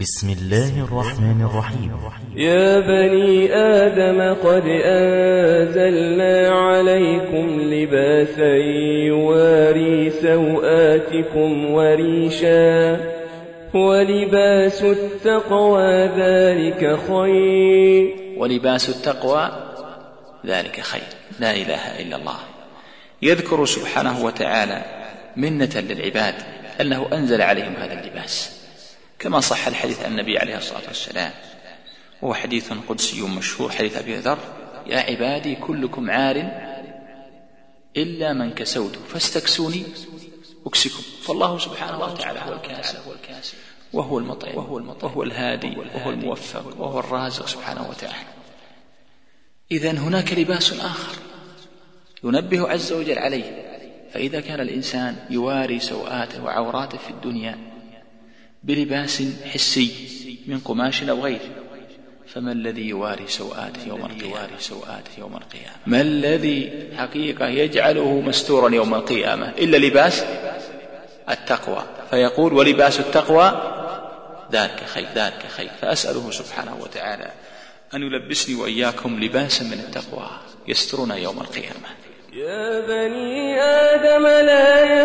بسم الله الرحمن الرحيم. يا بني آدم قد أنزلنا عليكم لباسا يواري سوآتكم وريشا ولباس التقوى ذلك خير. ولباس التقوى ذلك خير. لا إله إلا الله. يذكر سبحانه وتعالى منة للعباد أنه أنزل عليهم هذا اللباس. كما صح الحديث عن النبي عليه الصلاة والسلام. وهو حديث قدسي مشهور حديث أبي ذر. يا عبادي كلكم عار إلا من كسوت فاستكسوني أكسكم. فالله سبحانه وتعالى هو الكاسب. وهو المطعم وهو, المطعم وهو الهادي. وهو الموفق. وهو الرازق سبحانه وتعالى. إذا هناك لباس آخر ينبه عز وجل عليه. فإذا كان الإنسان يواري سوآته وعوراته في الدنيا بلباس حسي من قماش أو غيره فما الذي يواري سوآته يوم القيامة؟ سوآته يوم القيامة؟ ما الذي حقيقة يجعله مستورا يوم القيامة؟ إلا لباس التقوى. فيقول ولباس التقوى ذلك خير. ذلك خير. فأسأله سبحانه وتعالى أن يلبسني وإياكم لباسا من التقوى يسترنا يوم القيامة. يا بني آدم لا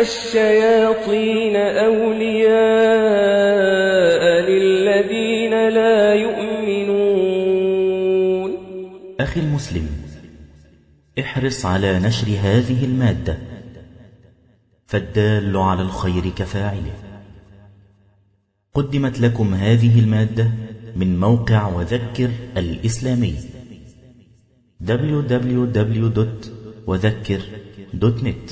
الشياطين أولياء للذين لا يؤمنون. أخي المسلم احرص على نشر هذه المادة. فالدال على الخير كفاعله. قدمت لكم هذه المادة من موقع وذكر الإسلامي. www.وذكر دوت نت